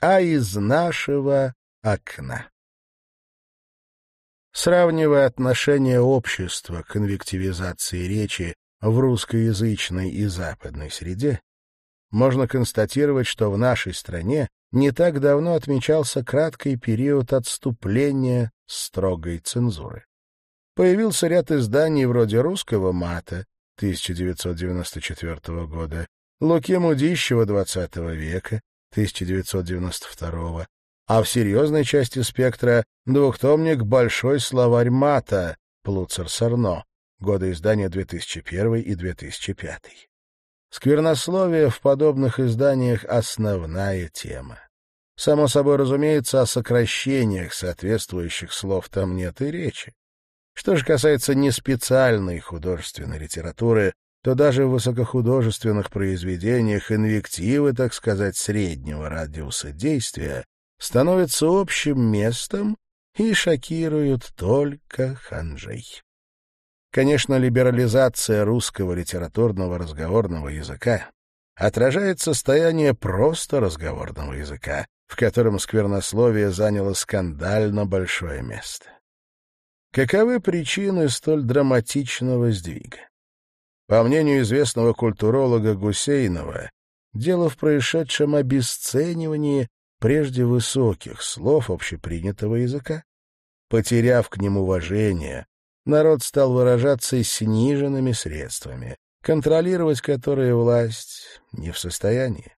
а из нашего окна. Сравнивая отношение общества к конвективизации речи в русскоязычной и западной среде, можно констатировать, что в нашей стране не так давно отмечался краткий период отступления строгой цензуры. Появился ряд изданий вроде «Русского мата» 1994 года, Луки Мудищева XX века 1992, а в серьезной части спектра двухтомник «Большой словарь мата» Плуцер-Сарно, годы издания 2001 и 2005. Сквернословие в подобных изданиях — основная тема. Само собой разумеется, о сокращениях соответствующих слов там нет и речи. Что же касается неспециальной художественной литературы, то даже в высокохудожественных произведениях инвективы, так сказать, среднего радиуса действия становятся общим местом и шокируют только ханжей. Конечно, либерализация русского литературного разговорного языка отражает состояние просто разговорного языка, в котором сквернословие заняло скандально большое место. Каковы причины столь драматичного сдвига? По мнению известного культуролога Гусейнова, дело в происшедшем обесценивании прежде высоких слов общепринятого языка. Потеряв к ним уважение, народ стал выражаться сниженными средствами, контролировать которые власть не в состоянии.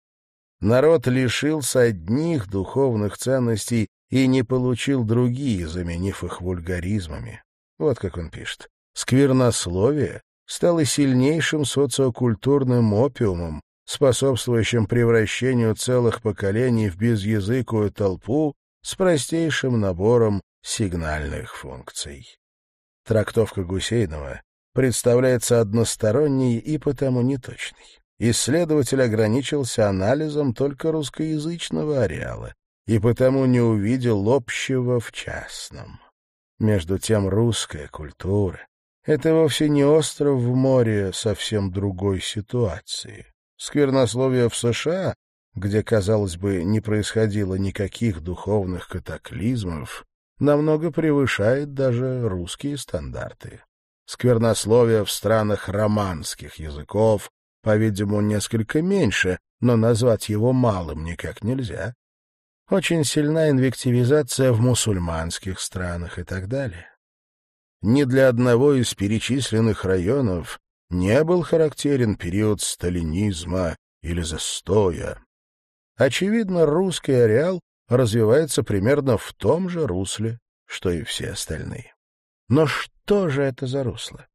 Народ лишился одних духовных ценностей и не получил другие, заменив их вульгаризмами. Вот как он пишет. Сквернословие стало сильнейшим социокультурным опиумом, способствующим превращению целых поколений в безязыкую толпу с простейшим набором сигнальных функций. Трактовка Гусейнова представляется односторонней и потому неточной. Исследователь ограничился анализом только русскоязычного ареала и потому не увидел общего в частном. Между тем русская культура — это вовсе не остров в море совсем другой ситуации. Сквернословие в США, где, казалось бы, не происходило никаких духовных катаклизмов, намного превышает даже русские стандарты. Сквернословие в странах романских языков, по-видимому, несколько меньше, но назвать его малым никак нельзя. Очень сильна инвективизация в мусульманских странах и так далее. Ни для одного из перечисленных районов не был характерен период сталинизма или застоя. Очевидно, русский ареал развивается примерно в том же русле, что и все остальные. Но что же это за русло?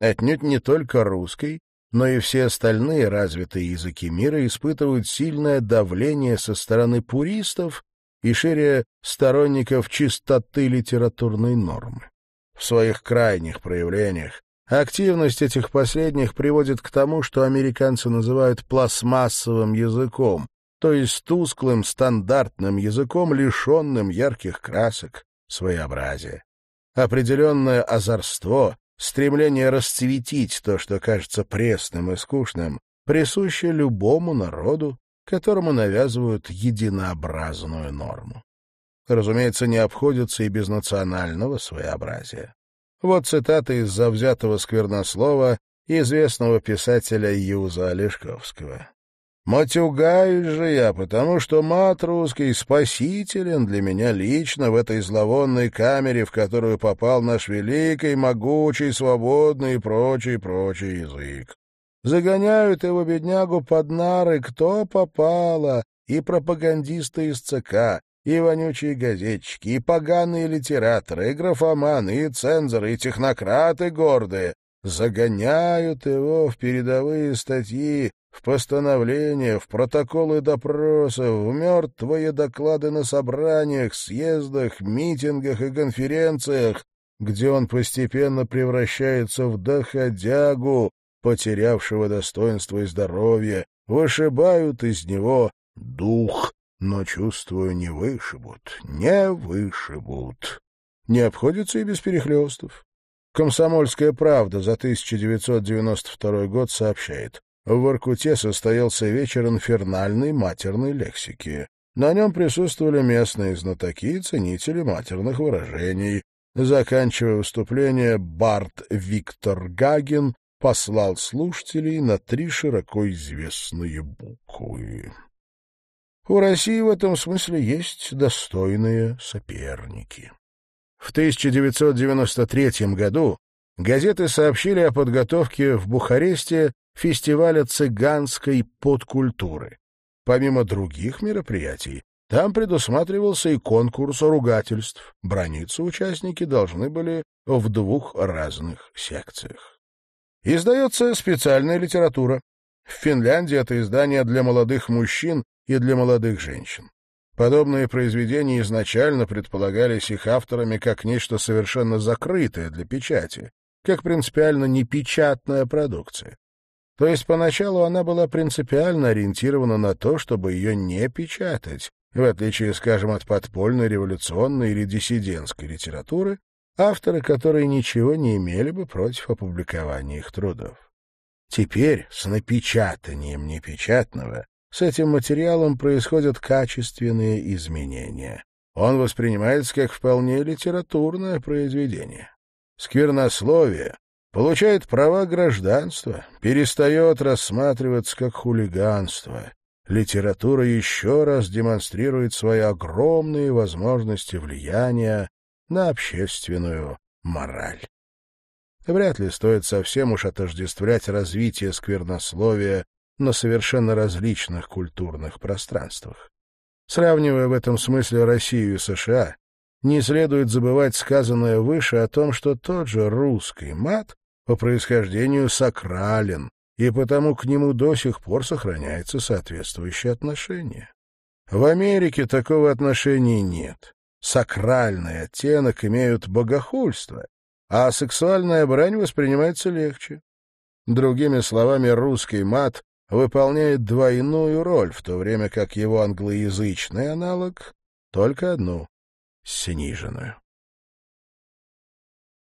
Отнюдь не только русский, но и все остальные развитые языки мира испытывают сильное давление со стороны пуристов и шире сторонников чистоты литературной нормы. В своих крайних проявлениях активность этих последних приводит к тому, что американцы называют пластмассовым языком, то есть тусклым стандартным языком, лишенным ярких красок, своеобразия. Определенное озорство, Стремление расцветить то, что кажется пресным и скучным, присуще любому народу, которому навязывают единообразную норму. Разумеется, не обходится и без национального своеобразия. Вот цитата из завзятого сквернослова известного писателя Юза Олешковского. Матюгаюсь же я, потому что мат русский спасителен для меня лично в этой зловонной камере, в которую попал наш великий, могучий, свободный и прочий, прочий язык. Загоняют его, беднягу, под нары кто попало, и пропагандисты из ЦК, и вонючие газетчики, и поганые литераторы, и графоманы, и цензоры, и технократы гордые. Загоняют его в передовые статьи, в постановления, в протоколы допросов, в мертвые доклады на собраниях, съездах, митингах и конференциях, где он постепенно превращается в доходягу, потерявшего достоинство и здоровье, вышибают из него дух, но, чувствую, не вышибут, не вышибут. Не обходится и без перехлестов. «Комсомольская правда» за 1992 год сообщает. В Воркуте состоялся вечер инфернальной матерной лексики. На нем присутствовали местные знатоки и ценители матерных выражений. Заканчивая выступление, Барт Виктор Гагин послал слушателей на три широко известные буквы. У России в этом смысле есть достойные соперники. В 1993 году газеты сообщили о подготовке в Бухаресте фестиваля цыганской подкультуры. Помимо других мероприятий, там предусматривался и конкурс ругательств. Брониться участники должны были в двух разных секциях. Издается специальная литература. В Финляндии это издание для молодых мужчин и для молодых женщин. Подобные произведения изначально предполагались их авторами как нечто совершенно закрытое для печати, как принципиально непечатная продукция. То есть поначалу она была принципиально ориентирована на то, чтобы ее не печатать, в отличие, скажем, от подпольной, революционной или диссидентской литературы, авторы которой ничего не имели бы против опубликования их трудов. Теперь с напечатанием непечатного с этим материалом происходят качественные изменения. Он воспринимается как вполне литературное произведение. Сквернословие получает права гражданства, перестает рассматриваться как хулиганство. Литература еще раз демонстрирует свои огромные возможности влияния на общественную мораль. Вряд ли стоит совсем уж отождествлять развитие сквернословия на совершенно различных культурных пространствах. Сравнивая в этом смысле Россию и США, не следует забывать сказанное выше о том, что тот же русский мат по происхождению сакрален, и потому к нему до сих пор сохраняется соответствующее отношение. В Америке такого отношения нет. Сакральный оттенок имеют богохульство, а сексуальная брань воспринимается легче. Другими словами, русский мат выполняет двойную роль, в то время как его англоязычный аналог — только одну, сниженную.